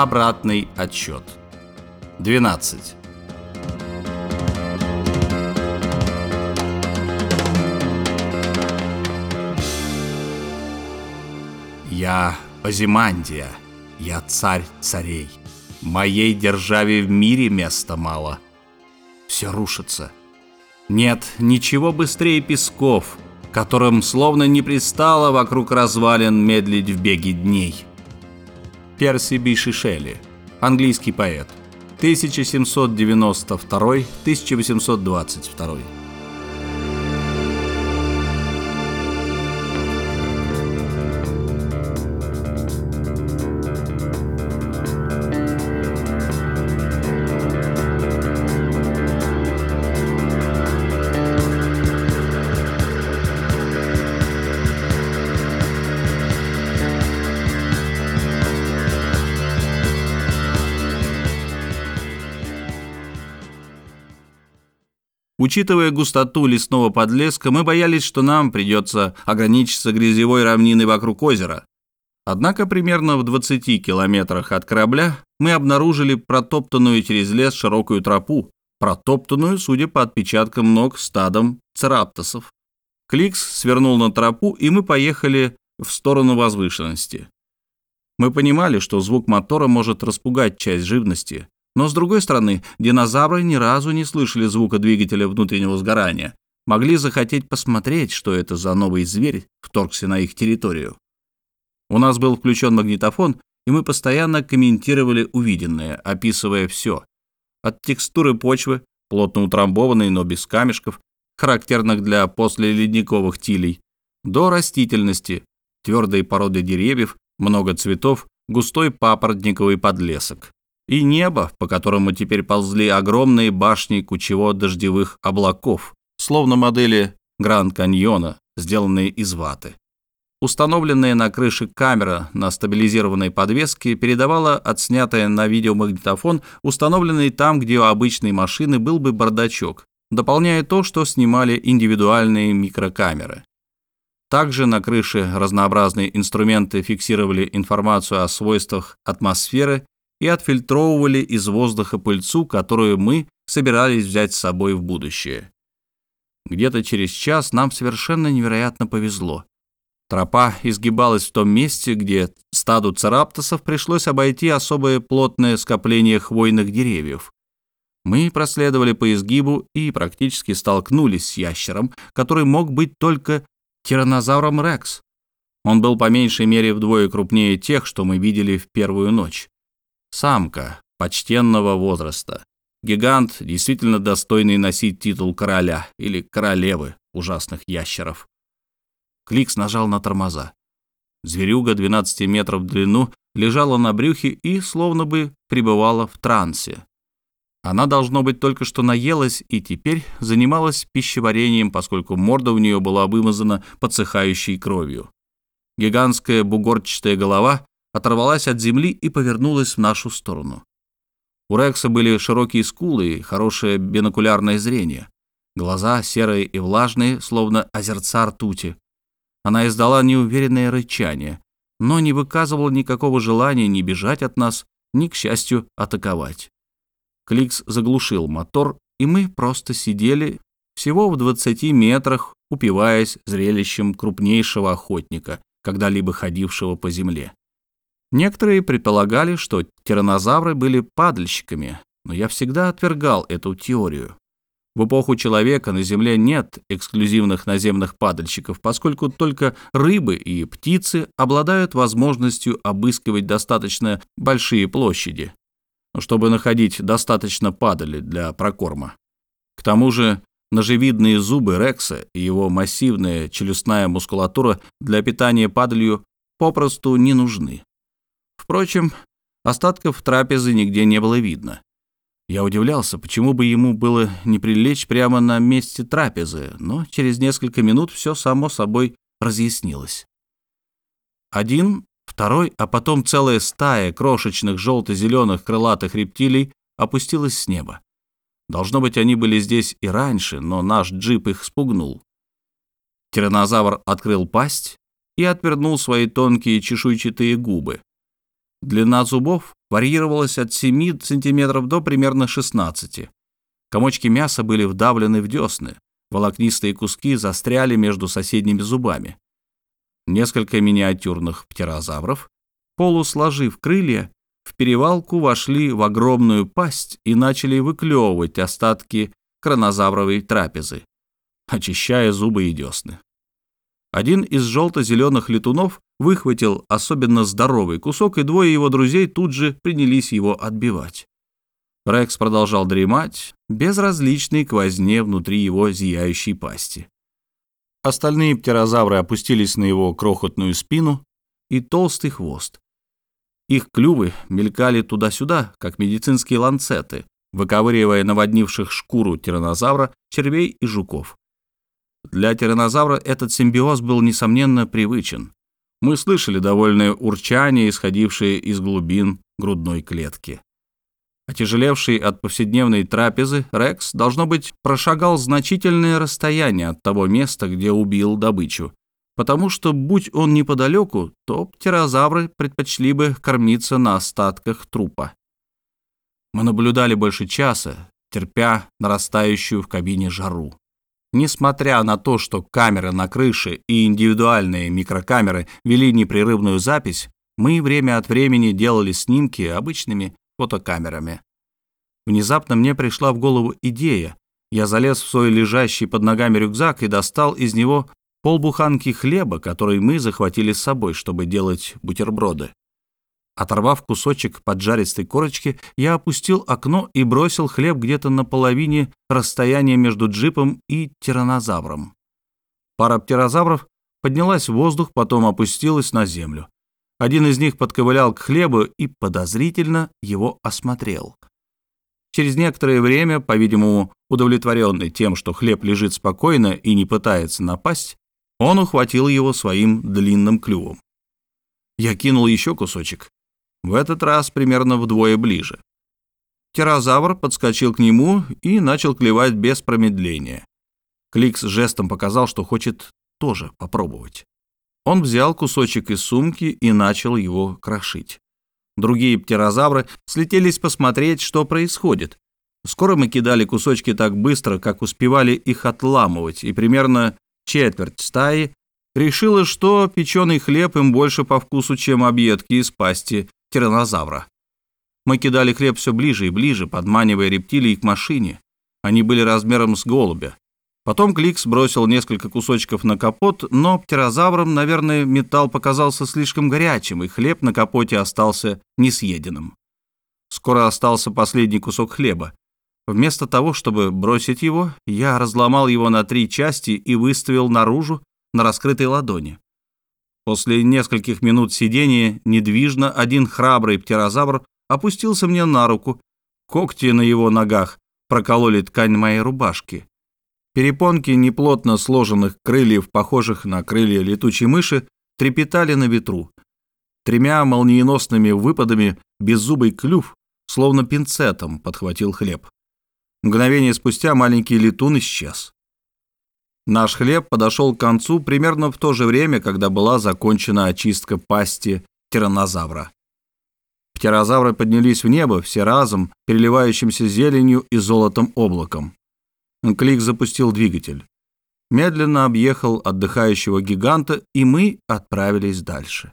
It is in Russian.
Обратный отсчет. 12. Я Озимандия, я царь царей. Моей державе в мире места мало. Все рушится. Нет ничего быстрее песков, которым словно не пристало вокруг развалин медлить в беге дней. Перси Биши Шелли, английский поэт, 1792-1822. Учитывая густоту лесного подлеска, мы боялись, что нам придется ограничиться грязевой равниной вокруг озера. Однако примерно в 20 километрах от корабля мы обнаружили протоптанную через лес широкую тропу, протоптанную, судя по отпечаткам ног, стадом цераптосов. Кликс свернул на тропу, и мы поехали в сторону возвышенности. Мы понимали, что звук мотора может распугать часть живности, но, с другой стороны, динозавры ни разу не слышали звука двигателя внутреннего сгорания. Могли захотеть посмотреть, что это за новый зверь вторгся на их территорию. У нас был включен магнитофон, и мы постоянно комментировали увиденное, описывая все. От текстуры почвы, плотно утрамбованной, но без камешков, характерных для послеледниковых тилей, до растительности, твердой породы деревьев, много цветов, густой папоротниковый подлесок и небо, по которому теперь ползли огромные башни кучево-дождевых облаков, словно модели Гранд-Каньона, сделанные из ваты. Установленная на крыше камера на стабилизированной подвеске передавала отснятое на видеомагнитофон, установленный там, где у обычной машины был бы бардачок, дополняя то, что снимали индивидуальные микрокамеры. Также на крыше разнообразные инструменты фиксировали информацию о свойствах атмосферы и отфильтровывали из воздуха пыльцу, которую мы собирались взять с собой в будущее. Где-то через час нам совершенно невероятно повезло. Тропа изгибалась в том месте, где стаду цараптосов пришлось обойти особое плотное скопление хвойных деревьев. Мы проследовали по изгибу и практически столкнулись с ящером, который мог быть только тираннозавром Рекс. Он был по меньшей мере вдвое крупнее тех, что мы видели в первую ночь. Самка почтенного возраста. Гигант, действительно достойный носить титул короля или королевы ужасных ящеров. Кликс нажал на тормоза. Зверюга 12 метров в длину лежала на брюхе и словно бы пребывала в трансе. Она, должно быть, только что наелась и теперь занималась пищеварением, поскольку морда у нее была вымазана подсыхающей кровью. Гигантская бугорчатая голова оторвалась от земли и повернулась в нашу сторону. У Рекса были широкие скулы и хорошее бинокулярное зрение. Глаза серые и влажные, словно озерца ртути. Она издала неуверенное рычание, но не выказывала никакого желания ни бежать от нас, ни, к счастью, атаковать. Кликс заглушил мотор, и мы просто сидели всего в 20 метрах, упиваясь зрелищем крупнейшего охотника, когда-либо ходившего по земле. Некоторые предполагали, что тираннозавры были падальщиками, но я всегда отвергал эту теорию. В эпоху человека на Земле нет эксклюзивных наземных падальщиков, поскольку только рыбы и птицы обладают возможностью обыскивать достаточно большие площади, чтобы находить достаточно падали для прокорма. К тому же ножевидные зубы Рекса и его массивная челюстная мускулатура для питания падалью попросту не нужны. Впрочем, остатков трапезы нигде не было видно. Я удивлялся, почему бы ему было не прилечь прямо на месте трапезы, но через несколько минут все само собой разъяснилось. Один, второй, а потом целая стая крошечных желто-зеленых крылатых рептилий опустилась с неба. Должно быть, они были здесь и раньше, но наш джип их спугнул. Тиранозавр открыл пасть и отвернул свои тонкие чешуйчатые губы. Длина зубов варьировалась от 7 см до примерно 16 Комочки мяса были вдавлены в десны, волокнистые куски застряли между соседними зубами. Несколько миниатюрных птерозавров, полусложив крылья, в перевалку вошли в огромную пасть и начали выклевывать остатки кронозавровой трапезы, очищая зубы и десны. Один из желто-зеленых летунов выхватил особенно здоровый кусок, и двое его друзей тут же принялись его отбивать. Рекс продолжал дремать, безразличный к возне внутри его зияющей пасти. Остальные птерозавры опустились на его крохотную спину и толстый хвост. Их клювы мелькали туда-сюда, как медицинские ланцеты, выковыривая наводнивших шкуру тиранозавра, червей и жуков. Для тиранозавра этот симбиоз был, несомненно, привычен. Мы слышали довольное урчание, исходившее из глубин грудной клетки. Отяжелевший от повседневной трапезы, Рекс, должно быть, прошагал значительное расстояние от того места, где убил добычу, потому что, будь он неподалеку, то птерозавры предпочли бы кормиться на остатках трупа. Мы наблюдали больше часа, терпя нарастающую в кабине жару. Несмотря на то, что камеры на крыше и индивидуальные микрокамеры вели непрерывную запись, мы время от времени делали снимки обычными фотокамерами. Внезапно мне пришла в голову идея. Я залез в свой лежащий под ногами рюкзак и достал из него полбуханки хлеба, который мы захватили с собой, чтобы делать бутерброды. Оторвав кусочек поджаристой корочки, я опустил окно и бросил хлеб где-то на половине расстояния между джипом и тиранозавром. Пара птерозавров поднялась в воздух, потом опустилась на землю. Один из них подковылял к хлебу и подозрительно его осмотрел. Через некоторое время, по-видимому, удовлетворенный тем, что хлеб лежит спокойно и не пытается напасть, он ухватил его своим длинным клювом. Я кинул еще кусочек, в этот раз примерно вдвое ближе. Птерозавр подскочил к нему и начал клевать без промедления. Кликс жестом показал, что хочет тоже попробовать. Он взял кусочек из сумки и начал его крошить. Другие птерозавры слетелись посмотреть, что происходит. Скоро мы кидали кусочки так быстро, как успевали их отламывать, и примерно четверть стаи решила, что печеный хлеб им больше по вкусу, чем объедки из пасти тиранозавра. Мы кидали хлеб все ближе и ближе, подманивая рептилий к машине. Они были размером с голубя. Потом Кликс бросил несколько кусочков на капот, но птерозаврам, наверное, металл показался слишком горячим, и хлеб на капоте остался несъеденным. Скоро остался последний кусок хлеба. Вместо того, чтобы бросить его, я разломал его на три части и выставил наружу на раскрытой ладони. После нескольких минут сидения недвижно один храбрый птерозавр опустился мне на руку. Когти на его ногах прокололи ткань моей рубашки. Перепонки неплотно сложенных крыльев, похожих на крылья летучей мыши, трепетали на ветру. Тремя молниеносными выпадами беззубый клюв, словно пинцетом, подхватил хлеб. Мгновение спустя маленький летун исчез. Наш хлеб подошел к концу примерно в то же время, когда была закончена очистка пасти тиранозавра. Птерозавры поднялись в небо, все разом, переливающимся зеленью и золотом облаком. Клик запустил двигатель. Медленно объехал отдыхающего гиганта, и мы отправились дальше.